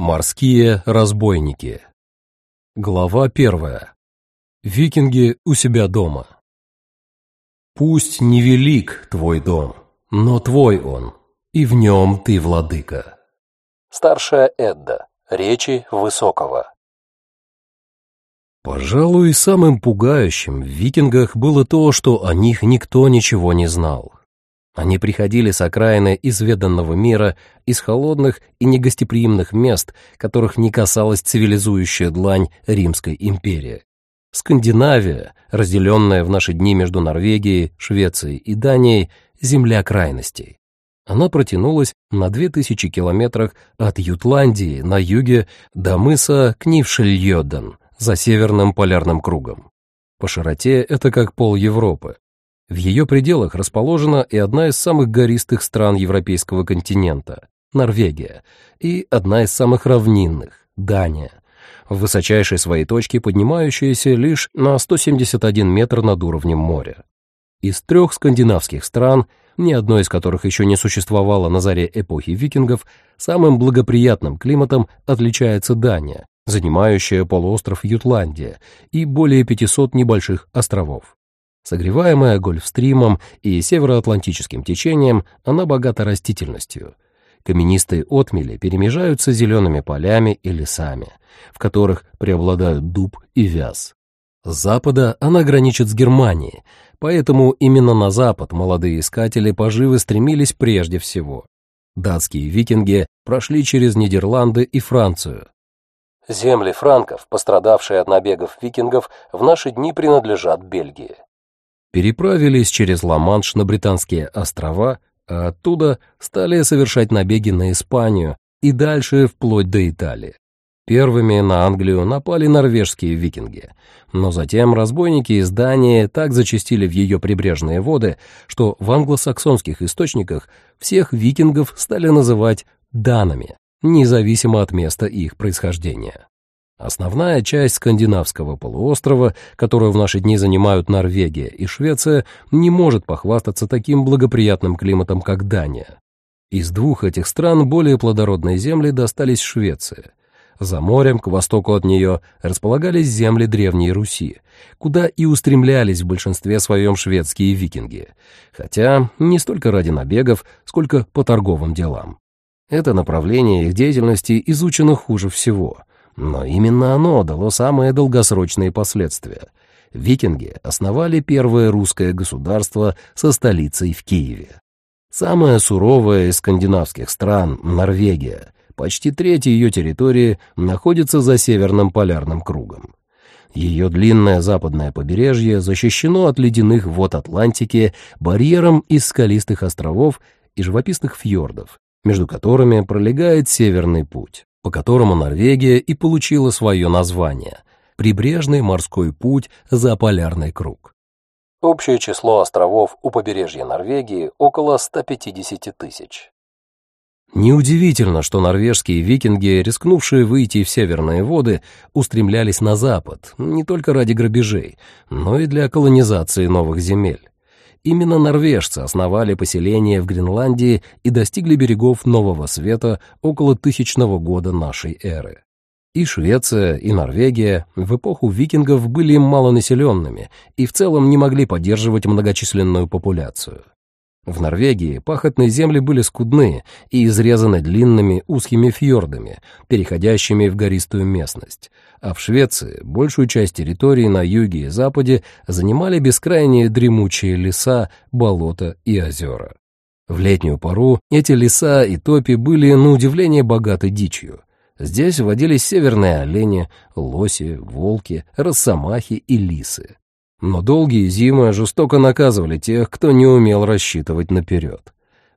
Морские разбойники. Глава первая. Викинги у себя дома. Пусть невелик твой дом, но твой он, и в нем ты владыка. Старшая Эдда. Речи Высокого. Пожалуй, самым пугающим в викингах было то, что о них никто ничего не знал. Они приходили с окраины изведанного мира, из холодных и негостеприимных мест, которых не касалась цивилизующая длань Римской империи. Скандинавия, разделенная в наши дни между Норвегией, Швецией и Данией, земля крайностей. Она протянулась на 2000 километрах от Ютландии на юге до мыса Кнившельйоден за северным полярным кругом. По широте это как пол Европы, в ее пределах расположена и одна из самых гористых стран европейского континента – Норвегия, и одна из самых равнинных – Дания, в высочайшей своей точке поднимающаяся лишь на 171 метр над уровнем моря. Из трех скандинавских стран, ни одной из которых еще не существовало на заре эпохи викингов, самым благоприятным климатом отличается Дания, занимающая полуостров Ютландия и более 500 небольших островов. Согреваемая гольфстримом и североатлантическим течением, она богата растительностью. Каменистые отмели перемежаются зелеными полями и лесами, в которых преобладают дуб и вяз. С запада она граничит с Германией, поэтому именно на запад молодые искатели поживы стремились прежде всего. Датские викинги прошли через Нидерланды и Францию. Земли франков, пострадавшие от набегов викингов, в наши дни принадлежат Бельгии переправились через Ла-Манш на Британские острова, а оттуда стали совершать набеги на Испанию и дальше вплоть до Италии. Первыми на Англию напали норвежские викинги, но затем разбойники из Дании так зачастили в ее прибрежные воды, что в англосаксонских источниках всех викингов стали называть данами, независимо от места их происхождения. Основная часть скандинавского полуострова, которую в наши дни занимают Норвегия и Швеция, не может похвастаться таким благоприятным климатом, как Дания. Из двух этих стран более плодородные земли достались Швеции. За морем, к востоку от нее, располагались земли Древней Руси, куда и устремлялись в большинстве своем шведские викинги, хотя не столько ради набегов, сколько по торговым делам. Это направление их деятельности изучено хуже всего — но именно оно дало самые долгосрочные последствия. Викинги основали первое русское государство со столицей в Киеве. Самая суровая из скандинавских стран, Норвегия, почти треть ее территории находится за северным полярным кругом. Ее длинное западное побережье защищено от ледяных вод Атлантики барьером из скалистых островов и живописных фьордов, между которыми пролегает Северный путь по которому Норвегия и получила свое название – прибрежный морской путь за полярный круг. Общее число островов у побережья Норвегии около 150 тысяч. Неудивительно, что норвежские викинги, рискнувшие выйти в северные воды, устремлялись на запад, не только ради грабежей, но и для колонизации новых земель. Именно норвежцы основали поселение в Гренландии и достигли берегов Нового Света около тысячного года нашей эры. И Швеция, и Норвегия в эпоху викингов были малонаселенными и в целом не могли поддерживать многочисленную популяцию. В Норвегии пахотные земли были скудные и изрезаны длинными узкими фьордами, переходящими в гористую местность, а в Швеции большую часть территории на юге и западе занимали бескрайние дремучие леса, болота и озера. В летнюю пору эти леса и топи были на удивление богаты дичью. Здесь водились северные олени, лоси, волки, росомахи и лисы. Но долгие зимы жестоко наказывали тех, кто не умел рассчитывать наперед.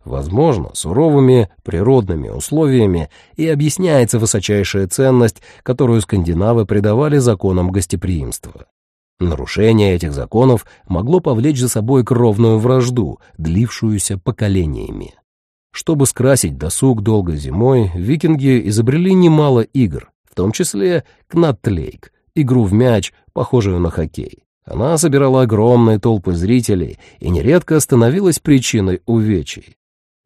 Возможно, суровыми природными условиями и объясняется высочайшая ценность, которую скандинавы придавали законам гостеприимства. Нарушение этих законов могло повлечь за собой кровную вражду, длившуюся поколениями. Чтобы скрасить досуг долгой зимой, викинги изобрели немало игр, в том числе кнаттлейк, игру в мяч, похожую на хоккей. Она собирала огромные толпы зрителей и нередко становилась причиной увечий.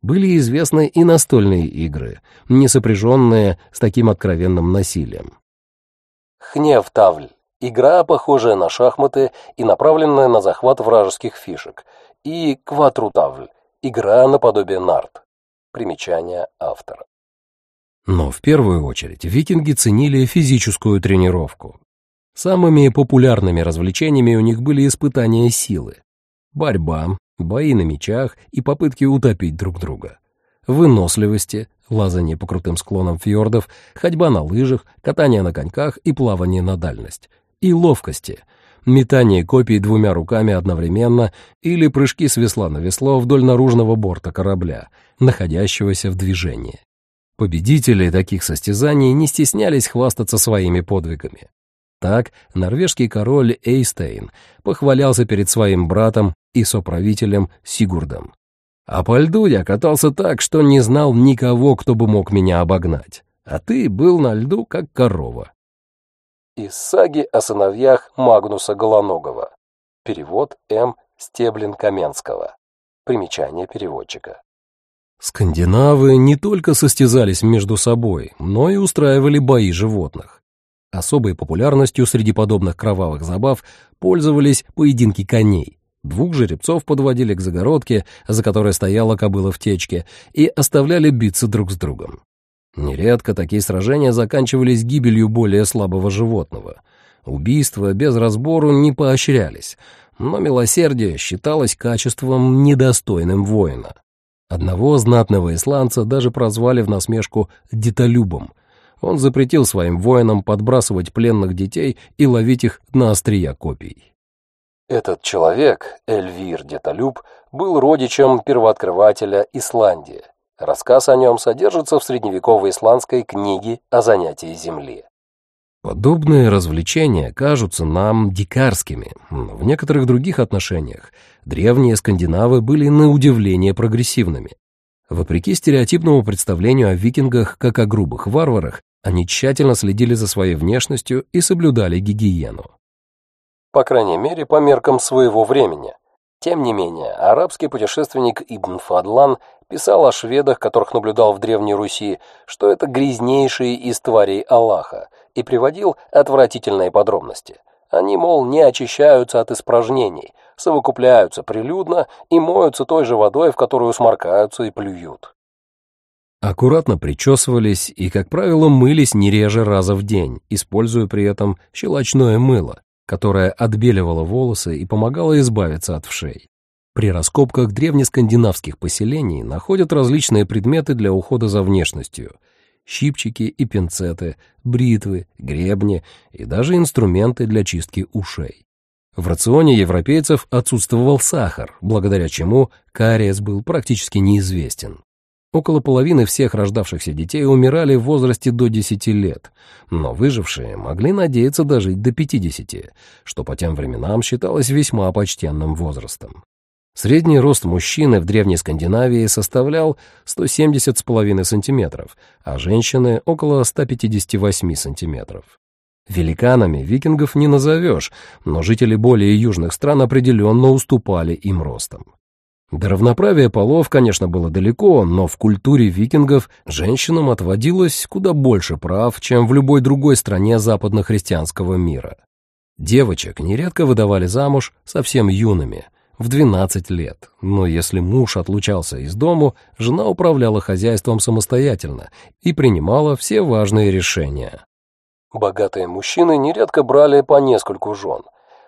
Были известны и настольные игры, не сопряженные с таким откровенным насилием. Хнев-тавль – игра, похожая на шахматы и направленная на захват вражеских фишек, и кватрутавль – игра наподобие нарт. Примечание автора. Но в первую очередь викинги ценили физическую тренировку. Самыми популярными развлечениями у них были испытания силы, борьба, бои на мечах и попытки утопить друг друга, выносливости, лазание по крутым склонам фьордов, ходьба на лыжах, катание на коньках и плавание на дальность, и ловкости, метание копий двумя руками одновременно или прыжки с весла на весло вдоль наружного борта корабля, находящегося в движении. Победители таких состязаний не стеснялись хвастаться своими подвигами. Так норвежский король Эйстейн похвалялся перед своим братом и соправителем Сигурдом. «А по льду я катался так, что не знал никого, кто бы мог меня обогнать. А ты был на льду, как корова». Из саги о сыновьях Магнуса Голоногова. Перевод М. Стеблин-Каменского. Примечание переводчика. Скандинавы не только состязались между собой, но и устраивали бои животных. Особой популярностью среди подобных кровавых забав пользовались поединки коней. Двух жеребцов подводили к загородке, за которой стояла кобыла в течке, и оставляли биться друг с другом. Нередко такие сражения заканчивались гибелью более слабого животного. Убийства без разбору не поощрялись, но милосердие считалось качеством, недостойным воина. Одного знатного исландца даже прозвали в насмешку «детолюбом». Он запретил своим воинам подбрасывать пленных детей и ловить их на острия копий. Этот человек, Эльвир Детолюб, был родичем первооткрывателя Исландии. Рассказ о нем содержится в средневековой исландской книге о занятии земли. Подобные развлечения кажутся нам дикарскими, в некоторых других отношениях древние скандинавы были на удивление прогрессивными. Вопреки стереотипному представлению о викингах как о грубых варварах, они тщательно следили за своей внешностью и соблюдали гигиену. По крайней мере, по меркам своего времени. Тем не менее, арабский путешественник Ибн Фадлан писал о шведах, которых наблюдал в Древней Руси, что это грязнейшие из тварей Аллаха, и приводил отвратительные подробности. Они, мол, не очищаются от испражнений, совокупляются прилюдно и моются той же водой, в которую сморкаются и плюют. Аккуратно причесывались и, как правило, мылись не реже раза в день, используя при этом щелочное мыло, которое отбеливало волосы и помогало избавиться от вшей. При раскопках древнескандинавских поселений находят различные предметы для ухода за внешностью – щипчики и пинцеты, бритвы, гребни и даже инструменты для чистки ушей. В рационе европейцев отсутствовал сахар, благодаря чему кариес был практически неизвестен. Около половины всех рождавшихся детей умирали в возрасте до 10 лет, но выжившие могли надеяться дожить до 50, что по тем временам считалось весьма почтенным возрастом. Средний рост мужчины в Древней Скандинавии составлял 170,5 сантиметров, а женщины — около 158 сантиметров. Великанами викингов не назовешь, но жители более южных стран определенно уступали им ростом. До равноправия полов, конечно, было далеко, но в культуре викингов женщинам отводилось куда больше прав, чем в любой другой стране западно-христианского мира. Девочек нередко выдавали замуж совсем юными, в 12 лет, но если муж отлучался из дому, жена управляла хозяйством самостоятельно и принимала все важные решения. Богатые мужчины нередко брали по нескольку жен.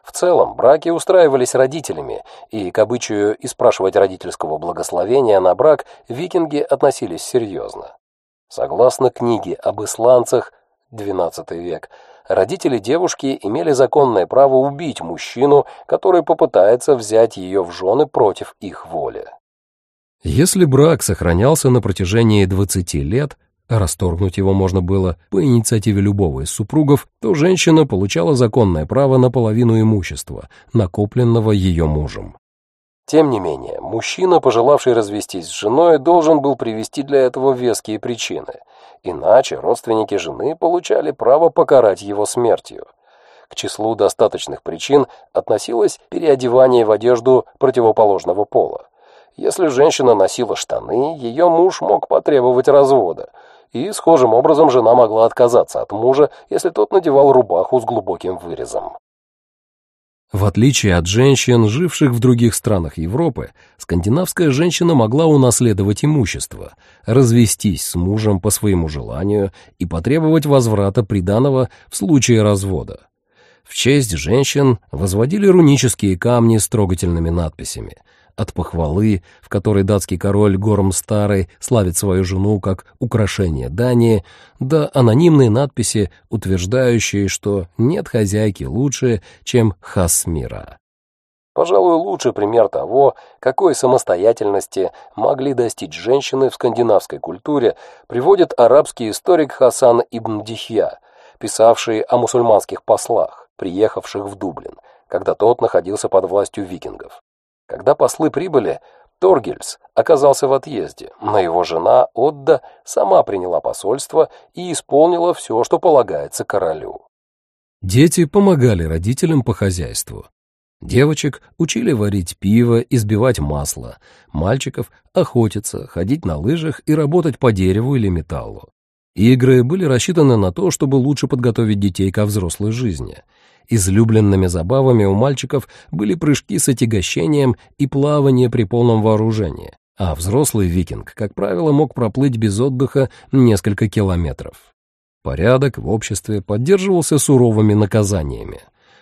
В целом, браки устраивались родителями, и к обычаю и родительского благословения на брак викинги относились серьезно. Согласно книге об исландцах, XII век, родители девушки имели законное право убить мужчину, который попытается взять ее в жены против их воли. Если брак сохранялся на протяжении 20 лет, расторгнуть его можно было по инициативе любого из супругов, то женщина получала законное право на половину имущества, накопленного ее мужем. Тем не менее, мужчина, пожелавший развестись с женой, должен был привести для этого веские причины – Иначе родственники жены получали право покарать его смертью. К числу достаточных причин относилось переодевание в одежду противоположного пола. Если женщина носила штаны, ее муж мог потребовать развода, и схожим образом жена могла отказаться от мужа, если тот надевал рубаху с глубоким вырезом. В отличие от женщин, живших в других странах Европы, скандинавская женщина могла унаследовать имущество, развестись с мужем по своему желанию и потребовать возврата приданого в случае развода. В честь женщин возводили рунические камни с трогательными надписями — от похвалы, в которой датский король Горм Старый славит свою жену как украшение Дании, до анонимной надписи, утверждающей, что нет хозяйки лучше, чем Хасмира. Пожалуй, лучший пример того, какой самостоятельности могли достичь женщины в скандинавской культуре, приводит арабский историк Хасан ибн Дихья, писавший о мусульманских послах, приехавших в Дублин, когда тот находился под властью викингов. Когда послы прибыли, Торгельс оказался в отъезде, но его жена Отда сама приняла посольство и исполнила все, что полагается королю. Дети помогали родителям по хозяйству. Девочек учили варить пиво, избивать масло, мальчиков — охотиться, ходить на лыжах и работать по дереву или металлу. Игры были рассчитаны на то, чтобы лучше подготовить детей ко взрослой жизни — Излюбленными забавами у мальчиков были прыжки с отягощением и плавание при полном вооружении, а взрослый викинг, как правило, мог проплыть без отдыха несколько километров. Порядок в обществе поддерживался суровыми наказаниями.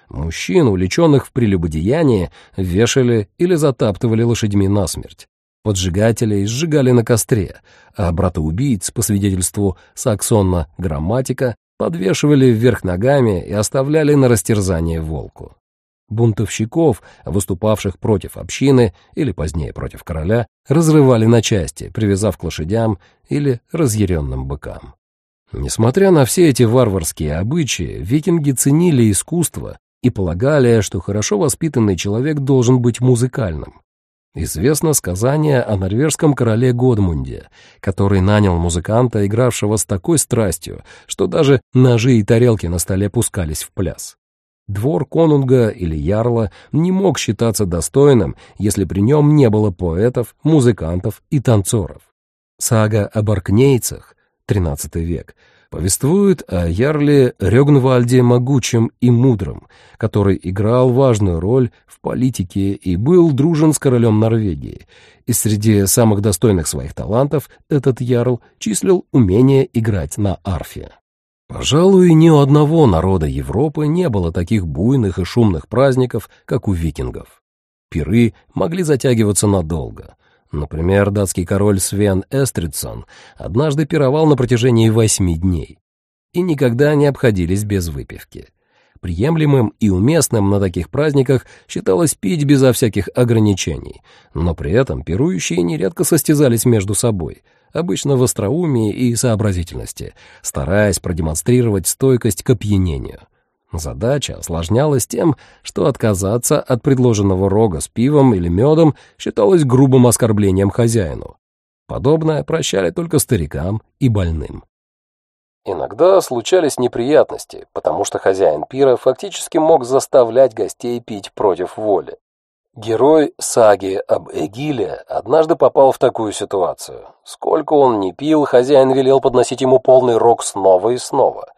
Мужчин, увлеченных в прелюбодеянии, вешали или затаптывали лошадьми насмерть. Поджигателей сжигали на костре, а брата-убийц, по свидетельству Саксонна Грамматика, подвешивали вверх ногами и оставляли на растерзание волку. Бунтовщиков, выступавших против общины или позднее против короля, разрывали на части, привязав к лошадям или разъяренным быкам. Несмотря на все эти варварские обычаи, викинги ценили искусство и полагали, что хорошо воспитанный человек должен быть музыкальным. Известно сказание о норвежском короле Годмунде, который нанял музыканта, игравшего с такой страстью, что даже ножи и тарелки на столе пускались в пляс. Двор конунга или ярла не мог считаться достойным, если при нем не было поэтов, музыкантов и танцоров. Сага об аркнейцах, XIII век, повествует о ярле Рёгнвальде могучем и мудром, который играл важную роль в политике и был дружен с королем Норвегии. И среди самых достойных своих талантов этот ярл числил умение играть на арфе. Пожалуй, ни у одного народа Европы не было таких буйных и шумных праздников, как у викингов. Пиры могли затягиваться надолго — Например, датский король Свен Эстридсон однажды пировал на протяжении восьми дней и никогда не обходились без выпивки. Приемлемым и уместным на таких праздниках считалось пить безо всяких ограничений, но при этом пирующие нередко состязались между собой, обычно в остроумии и сообразительности, стараясь продемонстрировать стойкость к опьянению — Задача осложнялась тем, что отказаться от предложенного рога с пивом или медом считалось грубым оскорблением хозяину. Подобное прощали только старикам и больным. Иногда случались неприятности, потому что хозяин пира фактически мог заставлять гостей пить против воли. Герой саги об Эгиле однажды попал в такую ситуацию. Сколько он ни пил, хозяин велел подносить ему полный рог снова и снова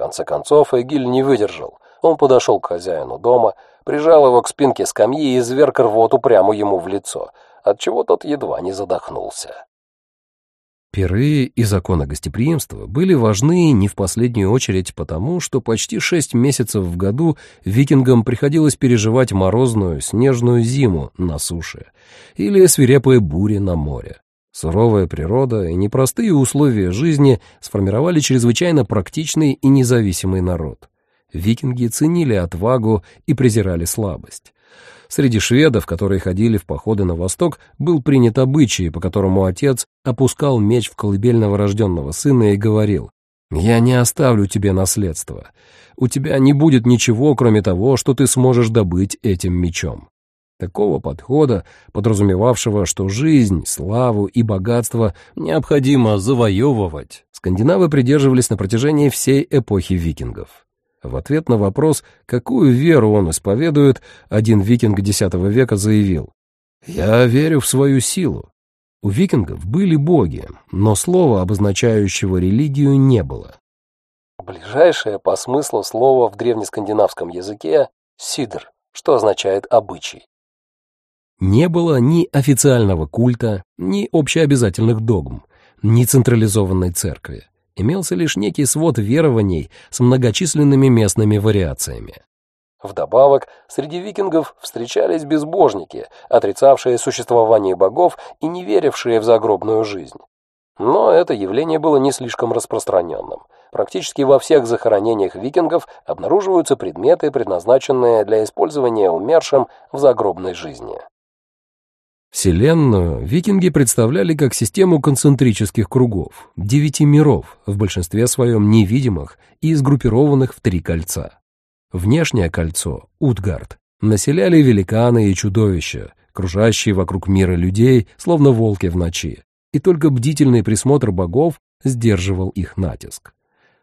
конце концов, Эгиль не выдержал. Он подошел к хозяину дома, прижал его к спинке скамьи и изверг рвоту прямо ему в лицо, отчего тот едва не задохнулся. Пиры и законы гостеприимства были важны не в последнюю очередь потому, что почти шесть месяцев в году викингам приходилось переживать морозную снежную зиму на суше или свирепые бури на море. Суровая природа и непростые условия жизни сформировали чрезвычайно практичный и независимый народ. Викинги ценили отвагу и презирали слабость. Среди шведов, которые ходили в походы на восток, был принят обычай, по которому отец опускал меч в колыбель новорожденного сына и говорил «Я не оставлю тебе наследство. У тебя не будет ничего, кроме того, что ты сможешь добыть этим мечом». Такого подхода, подразумевавшего, что жизнь, славу и богатство необходимо завоевывать, скандинавы придерживались на протяжении всей эпохи викингов. В ответ на вопрос, какую веру он исповедует, один викинг X века заявил «Я верю в свою силу. У викингов были боги, но слова, обозначающего религию, не было. Ближайшее по смыслу слово в древнескандинавском языке — «сидр», что означает «обычай». Не было ни официального культа, ни общеобязательных догм, ни централизованной церкви. Имелся лишь некий свод верований с многочисленными местными вариациями. Вдобавок, среди викингов встречались безбожники, отрицавшие существование богов и не верившие в загробную жизнь. Но это явление было не слишком распространенным. Практически во всех захоронениях викингов обнаруживаются предметы, предназначенные для использования умершим в загробной жизни. Вселенную викинги представляли как систему концентрических кругов, девяти миров, в большинстве своем невидимых и сгруппированных в три кольца. Внешнее кольцо, Утгард, населяли великаны и чудовища, кружащие вокруг мира людей, словно волки в ночи, и только бдительный присмотр богов сдерживал их натиск.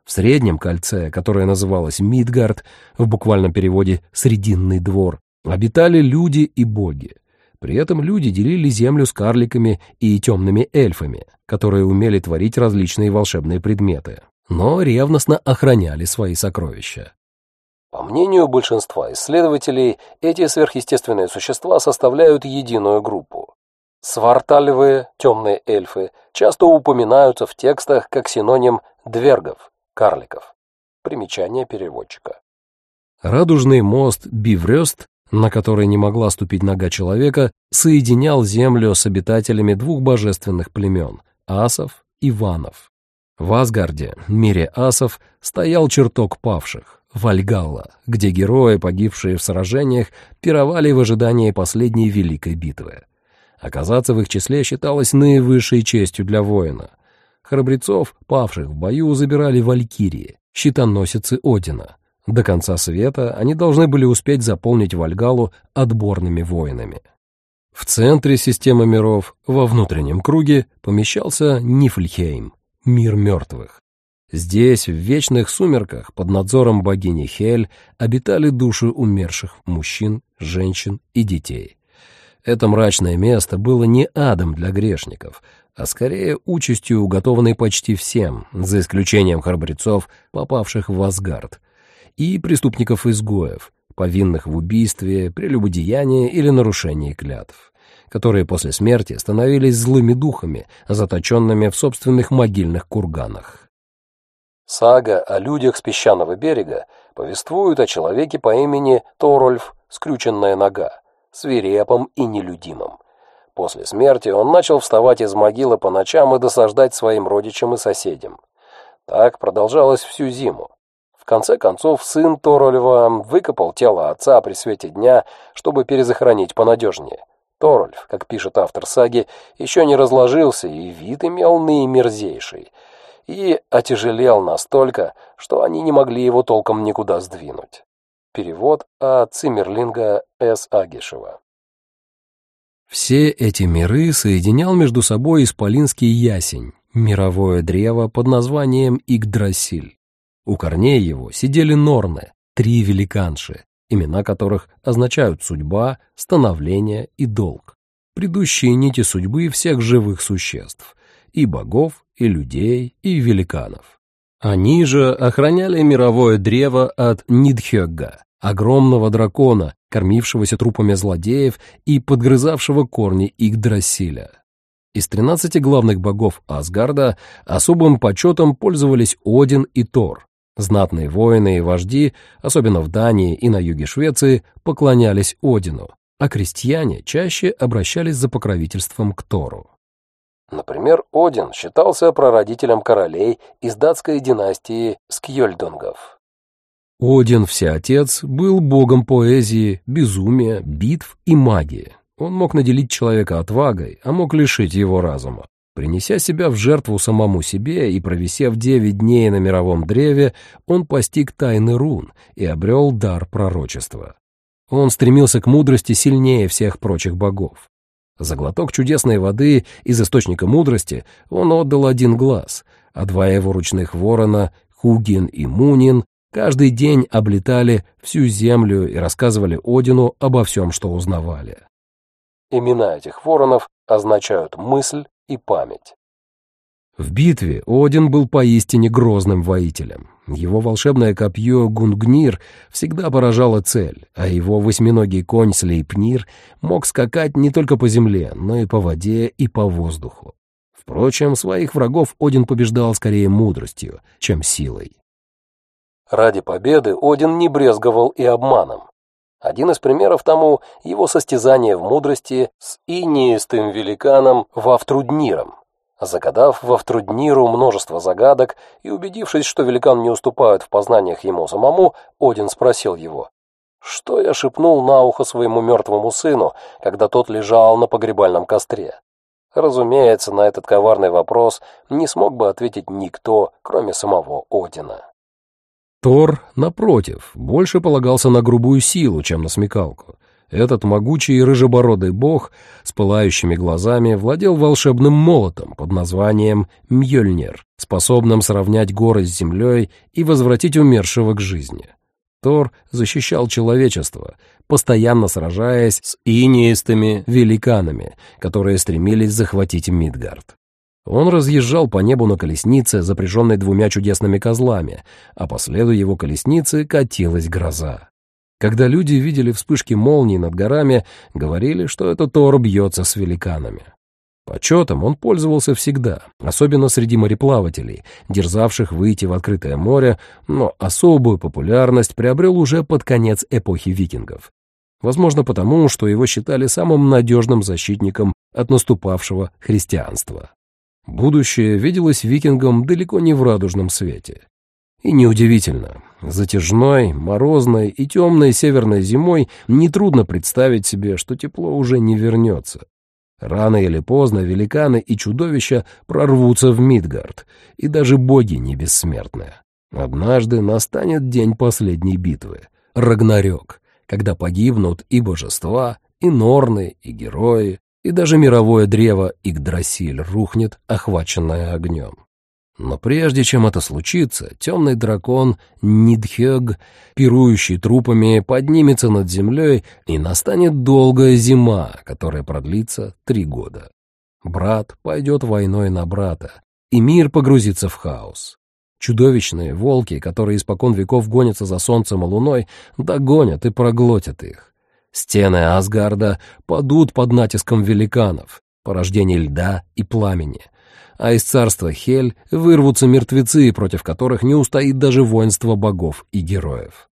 В среднем кольце, которое называлось Мидгард, в буквальном переводе «срединный двор», обитали люди и боги. При этом люди делили землю с карликами и темными эльфами, которые умели творить различные волшебные предметы, но ревностно охраняли свои сокровища. По мнению большинства исследователей, эти сверхъестественные существа составляют единую группу. Сварталевые, темные эльфы, часто упоминаются в текстах как синоним двергов, карликов. Примечание переводчика. Радужный мост Биврёст, на который не могла ступить нога человека, соединял землю с обитателями двух божественных племен – асов и ванов. В Асгарде, мире асов, стоял чертог павших. Вальгалла, где герои, погибшие в сражениях, пировали в ожидании последней великой битвы. Оказаться в их числе считалось наивысшей честью для воина. Храбрецов, павших в бою, забирали валькирии, щитоносицы Одина. До конца света они должны были успеть заполнить Вальгалу отборными воинами. В центре системы миров, во внутреннем круге, помещался Нифльхейм, мир мертвых. Здесь, в вечных сумерках, под надзором богини Хель, обитали души умерших мужчин, женщин и детей. Это мрачное место было не адом для грешников, а скорее участью, уготованной почти всем, за исключением храбрецов, попавших в Асгард, и преступников-изгоев, повинных в убийстве, прелюбодеянии или нарушении клятв, которые после смерти становились злыми духами, заточенными в собственных могильных курганах. Сага о людях с песчаного берега повествует о человеке по имени Торольф «Скрюченная нога», свирепом и нелюдимом. После смерти он начал вставать из могилы по ночам и досаждать своим родичам и соседям. Так продолжалось всю зиму. Конце концов, сын Торольва выкопал тело отца при свете дня, чтобы перезахоронить понадежнее. Торольф, как пишет автор саги, еще не разложился и вид имел наимерзейший — и отяжелел настолько, что они не могли его толком никуда сдвинуть. Перевод от Циммерлинга С. Агишева. Все эти миры соединял между собой исполинский ясень, мировое древо под названием Игдрасиль. У корней его сидели норны, три великанши, имена которых означают судьба, становление и долг, предыдущие нити судьбы всех живых существ, и богов, и людей, и великанов. Они же охраняли мировое древо от Нидхёгга, огромного дракона, кормившегося трупами злодеев и подгрызавшего корни Игдрасиля. Из тринадцати главных богов Асгарда особым почетом пользовались Один и Тор. Знатные воины и вожди, особенно в Дании и на юге Швеции, поклонялись Одину, а крестьяне чаще обращались за покровительством к Тору. Например, Один считался прародителем королей из датской династии Скьёльдунгов. Один, всеотец, был богом поэзии, безумия, битв и магии. Он мог наделить человека отвагой, а мог лишить его разума. Принеся себя в жертву самому себе и провисев девять дней на мировом древе, он постиг тайны рун и обрел дар пророчества. Он стремился к мудрости сильнее всех прочих богов. За глоток чудесной воды из источника мудрости он отдал один глаз, а два его ручных ворона, Хугин и Мунин, каждый день облетали всю землю и рассказывали Одину обо всем, что узнавали. Имена этих воронов означают мысль и память. В битве Один был поистине грозным воителем. Его волшебное копье Гунгнир всегда поражало цель, а его восьминогий конь Слейпнир мог скакать не только по земле, но и по воде и по воздуху. Впрочем, своих врагов Один побеждал скорее мудростью, чем силой. Ради победы Один не брезговал и обманом. Один из примеров тому — его состязание в мудрости с инеистым великаном Вавтрудниром, Загадав во Втрудниру множество загадок и убедившись, что великан не уступает в познаниях ему самому, Один спросил его, «Что я шепнул на ухо своему мертвому сыну, когда тот лежал на погребальном костре?» Разумеется, на этот коварный вопрос не смог бы ответить никто, кроме самого Одина. Тор, напротив, больше полагался на грубую силу, чем на смекалку. Этот могучий рыжебородый бог с пылающими глазами владел волшебным молотом под названием Мьёльнир, способным сравнять горы с землей и возвратить умершего к жизни. Тор защищал человечество, постоянно сражаясь с инеистыми великанами, которые стремились захватить Мидгард. Он разъезжал по небу на колеснице, запряженной двумя чудесными козлами, а по следу его колесницы катилась гроза. Когда люди видели вспышки молний над горами, говорили, что это Тор бьется с великанами. Почетом он пользовался всегда, особенно среди мореплавателей, дерзавших выйти в открытое море, но особую популярность приобрел уже под конец эпохи викингов. Возможно, потому, что его считали самым надежным защитником от наступавшего христианства. Будущее виделось викингам далеко не в радужном свете. И неудивительно, затяжной, морозной и темной северной зимой нетрудно представить себе, что тепло уже не вернется. Рано или поздно великаны и чудовища прорвутся в Мидгард, и даже боги не бессмертны. Однажды настанет день последней битвы — Рагнарёк, когда погибнут и божества, и норны, и герои, и даже мировое древо Игдрасиль рухнет, охваченное огнем. Но прежде чем это случится, темный дракон Нидхёг, пирующий трупами, поднимется над землей, и настанет долгая зима, которая продлится три года. Брат пойдет войной на брата, и мир погрузится в хаос. Чудовищные волки, которые испокон веков гонятся за солнцем и луной, догонят и проглотят их. Стены Асгарда падут под натиском великанов, порождений льда и пламени — а из царства Хель вырвутся мертвецы, против которых не устоит даже воинство богов и героев.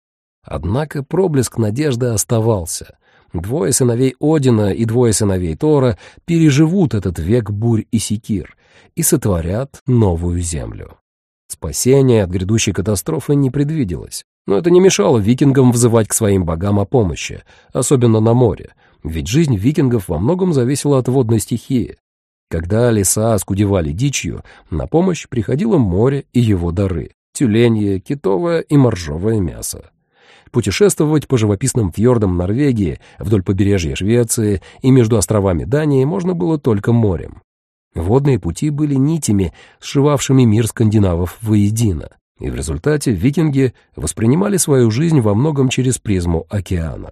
Однако проблеск надежды оставался. Двое сыновей Одина и двое сыновей Тора переживут этот век бурь и секир и сотворят новую землю. Спасение от грядущей катастрофы не предвиделось, но это не мешало викингам взывать к своим богам о помощи, особенно на море, ведь жизнь викингов во многом зависела от водной стихии. Когда леса оскудевали дичью, на помощь приходило море и его дары — тюленье, китовое и моржовое мясо. Путешествовать по живописным фьордам Норвегии, вдоль побережья Швеции и между островами Дании можно было только морем. Водные пути были нитями, сшивавшими мир скандинавов воедино, и в результате викинги воспринимали свою жизнь во многом через призму океана.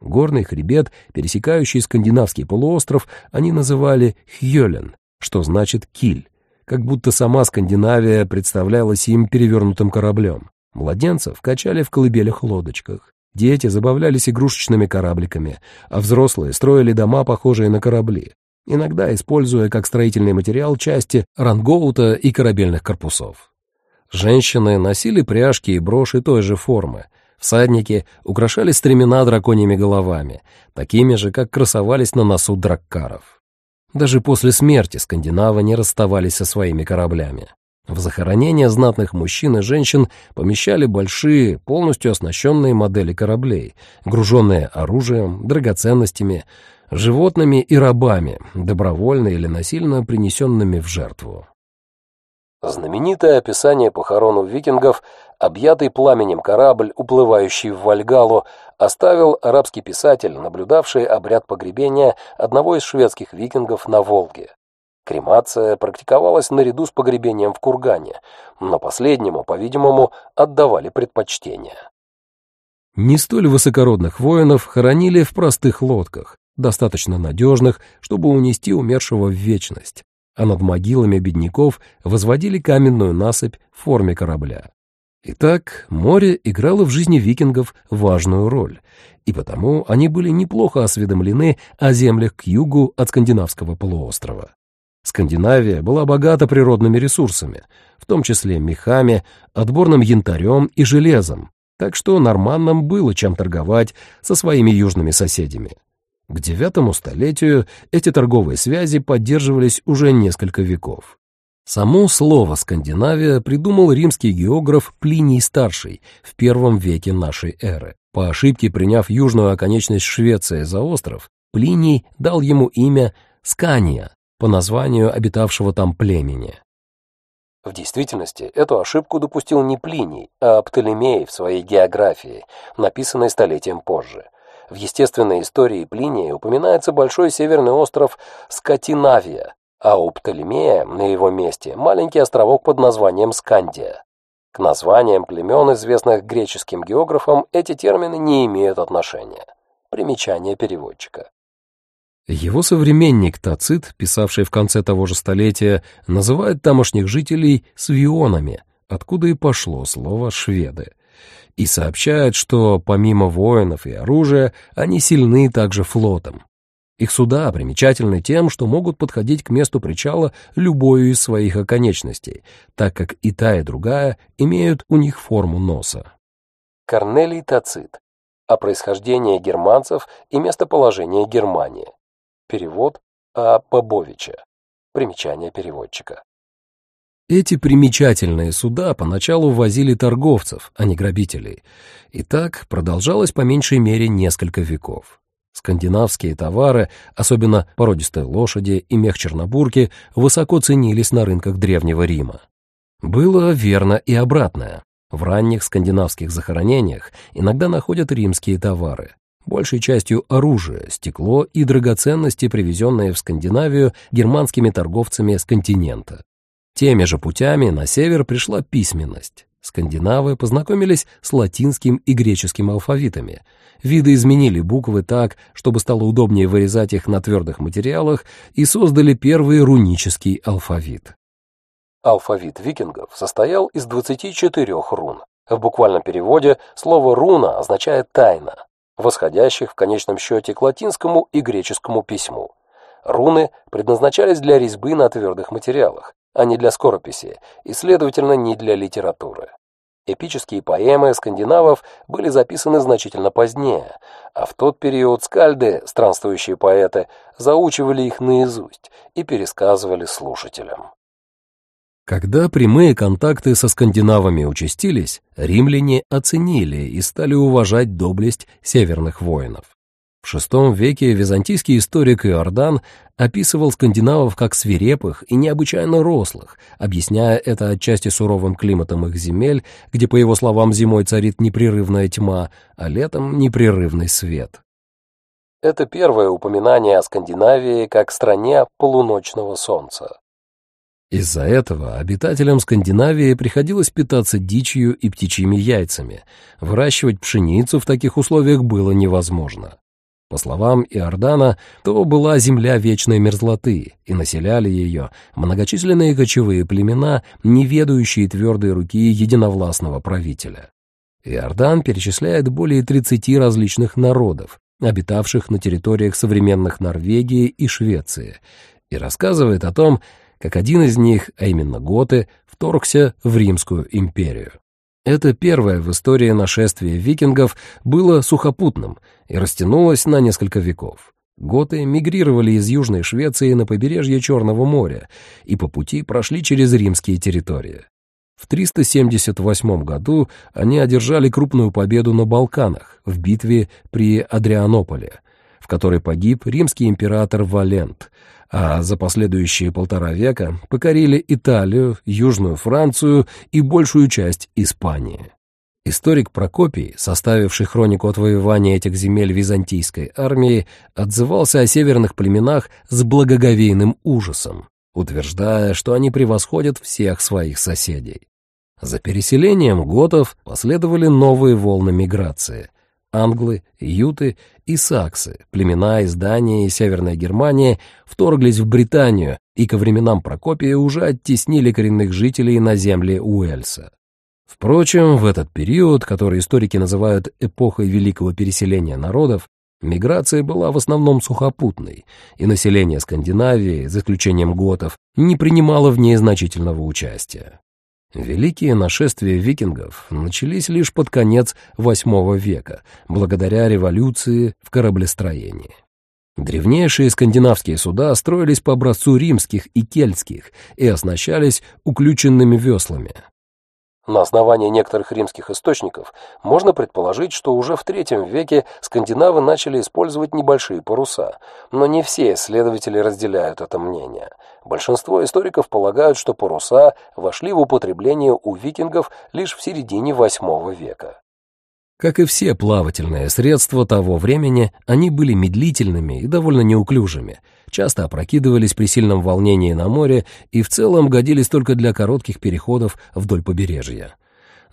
Горный хребет, пересекающий скандинавский полуостров, они называли Хьёлен, что значит «киль», как будто сама Скандинавия представлялась им перевернутым кораблем. Младенцев качали в колыбелях-лодочках. Дети забавлялись игрушечными корабликами, а взрослые строили дома, похожие на корабли, иногда используя как строительный материал части рангоута и корабельных корпусов. Женщины носили пряжки и броши той же формы, Всадники украшали стремена драконьими головами, такими же, как красовались на носу драккаров. Даже после смерти скандинавы не расставались со своими кораблями. В захоронения знатных мужчин и женщин помещали большие, полностью оснащенные модели кораблей, груженные оружием, драгоценностями, животными и рабами, добровольно или насильно принесенными в жертву. Знаменитое описание похорон у викингов, объятый пламенем корабль, уплывающий в Вальгалу, оставил арабский писатель, наблюдавший обряд погребения одного из шведских викингов на Волге. Кремация практиковалась наряду с погребением в кургане, но последнему, по-видимому, отдавали предпочтение. Не столь высокородных воинов хоронили в простых лодках, достаточно надежных, чтобы унести умершего в вечность, а над могилами бедняков возводили каменную насыпь в форме корабля. Итак, море играло в жизни викингов важную роль, и потому они были неплохо осведомлены о землях к югу от скандинавского полуострова. Скандинавия была богата природными ресурсами, в том числе мехами, отборным янтарем и железом, так что норманнам было чем торговать со своими южными соседями. К девятому столетию эти торговые связи поддерживались уже несколько веков. Само слово «Скандинавия» придумал римский географ Плиний Старший в первом веке нашей эры. По ошибке приняв южную оконечность Швеции за остров, Плиний дал ему имя Скания по названию обитавшего там племени. В действительности эту ошибку допустил не Плиний, а Птолемей в своей географии, написанной столетием позже. В естественной истории Плиния упоминается большой северный остров Скатинавия, а у Птолемея на его месте маленький островок под названием Скандия. К названиям племен, известных греческим географам, эти термины не имеют отношения. Примечание переводчика. Его современник Тацит, писавший в конце того же столетия, называет тамошних жителей свионами, откуда и пошло слово «шведы», и сообщает, что помимо воинов и оружия они сильны также флотом. Их суда примечательны тем, что могут подходить к месту причала любой из своих оконечностей, так как и та, и другая имеют у них форму носа. Корнелий Тацит. О происхождении германцев и местоположении Германии. Перевод А. Бобовича. Примечание переводчика. Эти примечательные суда поначалу возили торговцев, а не грабителей. И так продолжалось по меньшей мере несколько веков. Скандинавские товары, особенно породистые лошади и мех чернобурки, высоко ценились на рынках Древнего Рима. Было верно и обратное. В ранних скандинавских захоронениях иногда находят римские товары большей частью оружие, стекло и драгоценности, привезенные в Скандинавию германскими торговцами с континента. Теми же путями на север пришла письменность. Скандинавы познакомились с латинским и греческим алфавитами. Виды изменили буквы так, чтобы стало удобнее вырезать их на твердых материалах, и создали первый рунический алфавит. Алфавит викингов состоял из 24 рун. В буквальном переводе слово «руна» означает «тайна» восходящих в конечном счете к латинскому и греческому письму. Руны предназначались для резьбы на твердых материалах, а не для скорописи, и, следовательно, не для литературы. Эпические поэмы скандинавов были записаны значительно позднее, а в тот период скальды, странствующие поэты, заучивали их наизусть и пересказывали слушателям. Когда прямые контакты со скандинавами участились, римляне оценили и стали уважать доблесть северных воинов. В VI веке византийский историк Иордан описывал скандинавов как свирепых и необычайно рослых, объясняя это отчасти суровым климатом их земель, где, по его словам, зимой царит непрерывная тьма, а летом непрерывный свет. Это первое упоминание о Скандинавии как стране полуночного солнца. Из-за этого обитателям Скандинавии приходилось питаться дичью и птичьими яйцами. Выращивать пшеницу в таких условиях было невозможно. По словам Иордана, то была земля вечной мерзлоты, и населяли ее многочисленные кочевые племена, не ведающие твердой руки единовластного правителя. Иордан перечисляет более 30 различных народов, обитавших на территориях современных Норвегии и Швеции, и рассказывает о том, как один из них, а именно готы, вторгся в Римскую империю. Это первое в истории нашествие викингов было сухопутным и растянулось на несколько веков. Готы мигрировали из Южной Швеции на побережье Черного моря и по пути прошли через римские территории. В 378 году они одержали крупную победу на Балканах в битве при Адрианополе, в которой погиб римский император Валент, а за последующие полтора века покорили Италию, Южную Францию и большую часть Испании. Историк Прокопий, составивший хронику отвоевания этих земель византийской армии, отзывался о северных племенах с благоговейным ужасом, утверждая, что они превосходят всех своих соседей. За переселением готов последовали новые волны миграции. Англы, юты и саксы, племена из Дании и Северной Германии, вторглись в Британию и ко временам Прокопия уже оттеснили коренных жителей на земли Уэльса. Впрочем, в этот период, который историки называют эпохой великого переселения народов, миграция была в основном сухопутной, и население Скандинавии, за исключением готов, не принимало в ней значительного участия. Великие нашествия викингов начались лишь под конец VIII века, благодаря революции в кораблестроении. Древнейшие скандинавские суда строились по образцу римских и кельтских и оснащались уключенными веслами. На основании некоторых римских источников можно предположить, что уже в III веке скандинавы начали использовать небольшие паруса, но не все исследователи разделяют это мнение. Большинство историков полагают, что паруса вошли в употребление у викингов лишь в середине VIII века. Как и все плавательные средства того времени, они были медлительными и довольно неуклюжими, часто опрокидывались при сильном волнении на море и в целом годились только для коротких переходов вдоль побережья.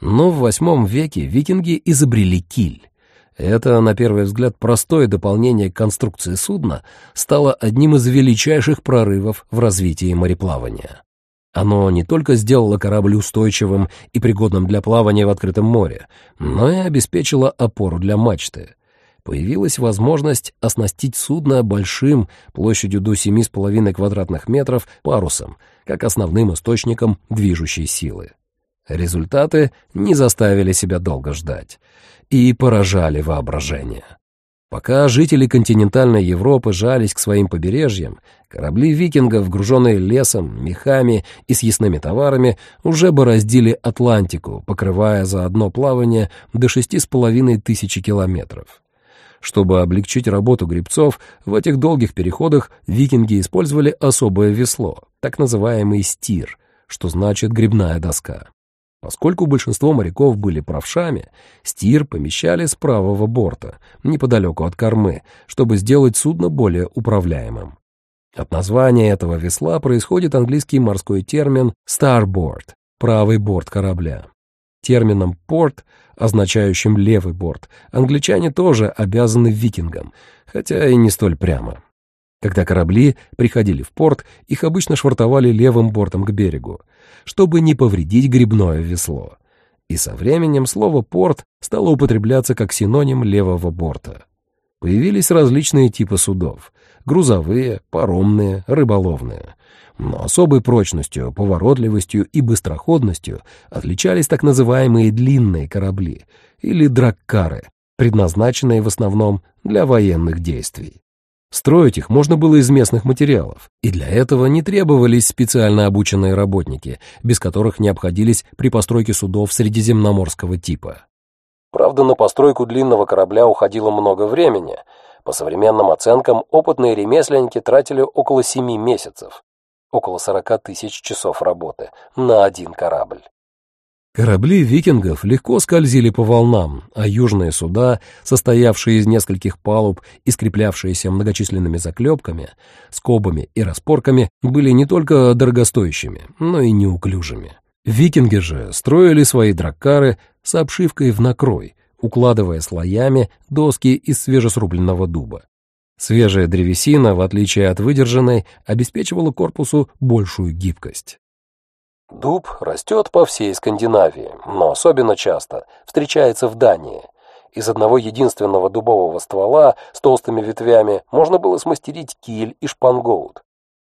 Но в VIII веке викинги изобрели киль. Это, на первый взгляд, простое дополнение к конструкции судна стало одним из величайших прорывов в развитии мореплавания. Оно не только сделало корабль устойчивым и пригодным для плавания в открытом море, но и обеспечило опору для мачты. Появилась возможность оснастить судно большим, площадью до 7,5 квадратных метров, парусом, как основным источником движущей силы. Результаты не заставили себя долго ждать и поражали воображение. Пока жители континентальной Европы жались к своим побережьям, корабли викингов, груженные лесом, мехами и съестными товарами, уже бороздили Атлантику, покрывая за одно плавание до шести с половиной тысячи километров. Чтобы облегчить работу гребцов, в этих долгих переходах викинги использовали особое весло, так называемый стир, что значит грибная доска. Поскольку большинство моряков были правшами, стир помещали с правого борта, неподалеку от кормы, чтобы сделать судно более управляемым. От названия этого весла происходит английский морской термин starboard — правый борт корабля. Термином «порт», означающим «левый борт», англичане тоже обязаны викингам, хотя и не столь прямо. Когда корабли приходили в порт, их обычно швартовали левым бортом к берегу чтобы не повредить грибное весло. И со временем слово «порт» стало употребляться как синоним левого борта. Появились различные типы судов — грузовые, паромные, рыболовные. Но особой прочностью, поворотливостью и быстроходностью отличались так называемые длинные корабли или драккары, предназначенные в основном для военных действий. Строить их можно было из местных материалов, и для этого не требовались специально обученные работники, без которых не обходились при постройке судов средиземноморского типа. Правда, на постройку длинного корабля уходило много времени. По современным оценкам, опытные ремесленники тратили около семи месяцев, около 40 тысяч часов работы, на один корабль. Корабли викингов легко скользили по волнам, а южные суда, состоявшие из нескольких палуб и скреплявшиеся многочисленными заклепками, скобами и распорками, были не только дорогостоящими, но и неуклюжими. Викинги же строили свои драккары с обшивкой в накрой, укладывая слоями доски из свежесрубленного дуба. Свежая древесина, в отличие от выдержанной, обеспечивала корпусу большую гибкость. Дуб растет по всей Скандинавии, но особенно часто встречается в Дании. Из одного единственного дубового ствола с толстыми ветвями можно было смастерить киль и шпангоут.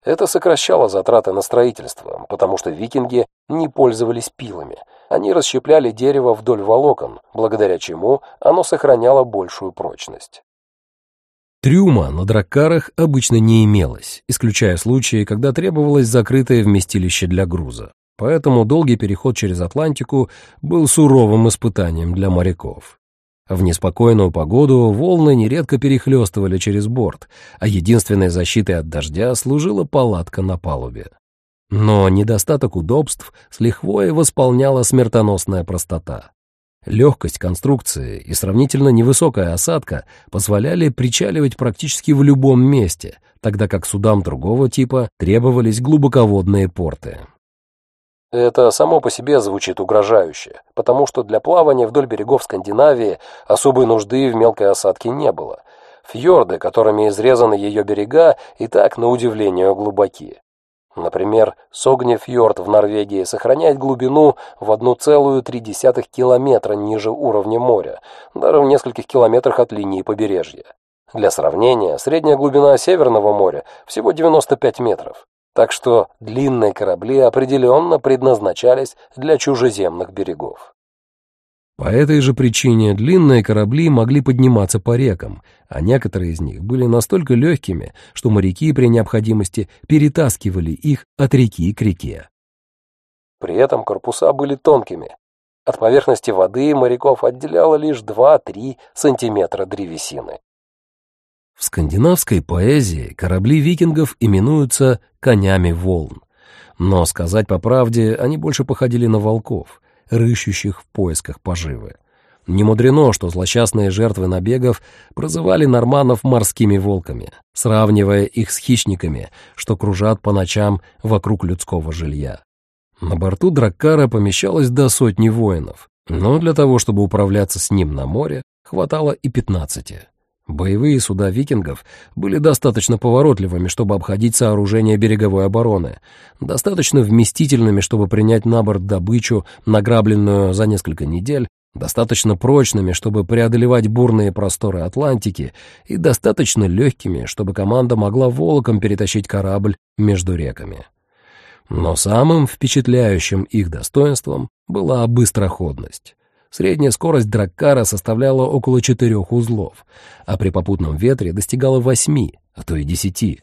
Это сокращало затраты на строительство, потому что викинги не пользовались пилами. Они расщепляли дерево вдоль волокон, благодаря чему оно сохраняло большую прочность. Трюма на драккарах обычно не имелось, исключая случаи, когда требовалось закрытое вместилище для груза. Поэтому долгий переход через Атлантику был суровым испытанием для моряков. В неспокойную погоду волны нередко перехлестывали через борт, а единственной защитой от дождя служила палатка на палубе. Но недостаток удобств с лихвой восполняла смертоносная простота. Легкость конструкции и сравнительно невысокая осадка позволяли причаливать практически в любом месте, тогда как судам другого типа требовались глубоководные порты. Это само по себе звучит угрожающе, потому что для плавания вдоль берегов Скандинавии особой нужды в мелкой осадке не было. Фьорды, которыми изрезаны ее берега, и так, на удивление, глубоки. Например, Согнефьорд в Норвегии сохраняет глубину в 1,3 километра ниже уровня моря, даже в нескольких километрах от линии побережья. Для сравнения, средняя глубина Северного моря всего 95 метров. Так что длинные корабли определенно предназначались для чужеземных берегов. По этой же причине длинные корабли могли подниматься по рекам, а некоторые из них были настолько легкими, что моряки при необходимости перетаскивали их от реки к реке. При этом корпуса были тонкими. От поверхности воды моряков отделяло лишь 2-3 сантиметра древесины. В скандинавской поэзии корабли викингов именуются «конями волн». Но, сказать по правде, они больше походили на волков, рыщущих в поисках поживы. Не мудрено, что злосчастные жертвы набегов прозывали норманов морскими волками, сравнивая их с хищниками, что кружат по ночам вокруг людского жилья. На борту Драккара помещалось до сотни воинов, но для того, чтобы управляться с ним на море, хватало и пятнадцати. Боевые суда викингов были достаточно поворотливыми, чтобы обходить сооружение береговой обороны, достаточно вместительными, чтобы принять на борт добычу, награбленную за несколько недель, достаточно прочными, чтобы преодолевать бурные просторы Атлантики, и достаточно легкими, чтобы команда могла волоком перетащить корабль между реками. Но самым впечатляющим их достоинством была быстроходность. Средняя скорость Драккара составляла около четырех узлов, а при попутном ветре достигала восьми, а то и десяти.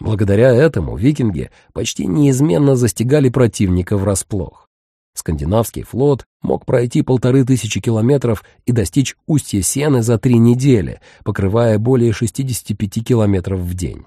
Благодаря этому викинги почти неизменно застигали противника врасплох. Скандинавский флот мог пройти полторы тысячи километров и достичь устья Сены за три недели, покрывая более 65 километров в день.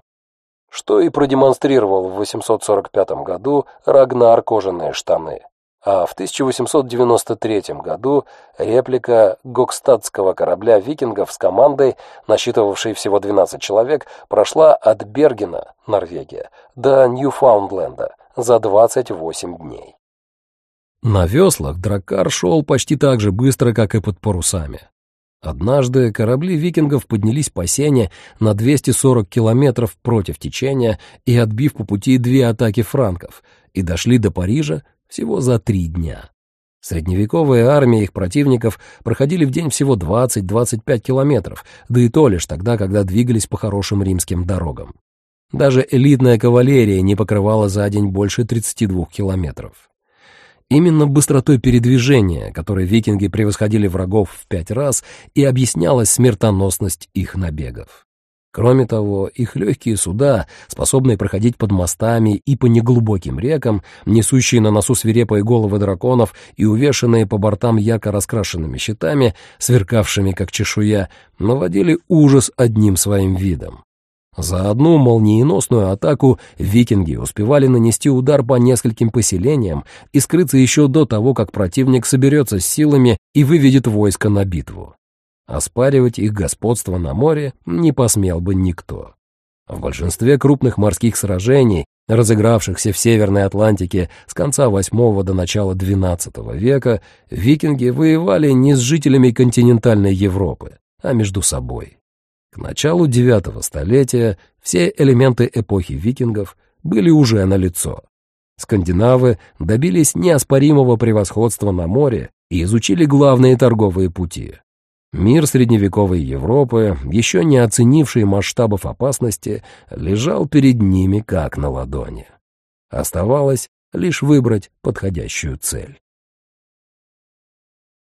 Что и продемонстрировал в 845 году Рагнар кожаные штаны а в 1893 году реплика гокстадского корабля «Викингов» с командой, насчитывавшей всего 12 человек, прошла от Бергена, Норвегия, до Ньюфаундленда за 28 дней. На веслах дракар шел почти так же быстро, как и под парусами. Однажды корабли викингов поднялись по сене на 240 километров против течения и отбив по пути две атаки франков, и дошли до Парижа всего за три дня. Средневековые армии их противников проходили в день всего 20-25 километров, да и то лишь тогда, когда двигались по хорошим римским дорогам. Даже элитная кавалерия не покрывала за день больше 32 километров. Именно быстротой передвижения, которой викинги превосходили врагов в пять раз, и объяснялась смертоносность их набегов. Кроме того, их легкие суда, способные проходить под мостами и по неглубоким рекам, несущие на носу свирепые головы драконов и увешанные по бортам ярко раскрашенными щитами, сверкавшими как чешуя, наводили ужас одним своим видом. За одну молниеносную атаку викинги успевали нанести удар по нескольким поселениям и скрыться еще до того, как противник соберется с силами и выведет войско на битву. Оспаривать их господство на море не посмел бы никто. В большинстве крупных морских сражений, разыгравшихся в Северной Атлантике с конца VIII до начала XII века, викинги воевали не с жителями континентальной Европы, а между собой. К началу IX столетия все элементы эпохи викингов были уже налицо. Скандинавы добились неоспоримого превосходства на море и изучили главные торговые пути. Мир средневековой Европы, еще не оценивший масштабов опасности, лежал перед ними как на ладони. Оставалось лишь выбрать подходящую цель.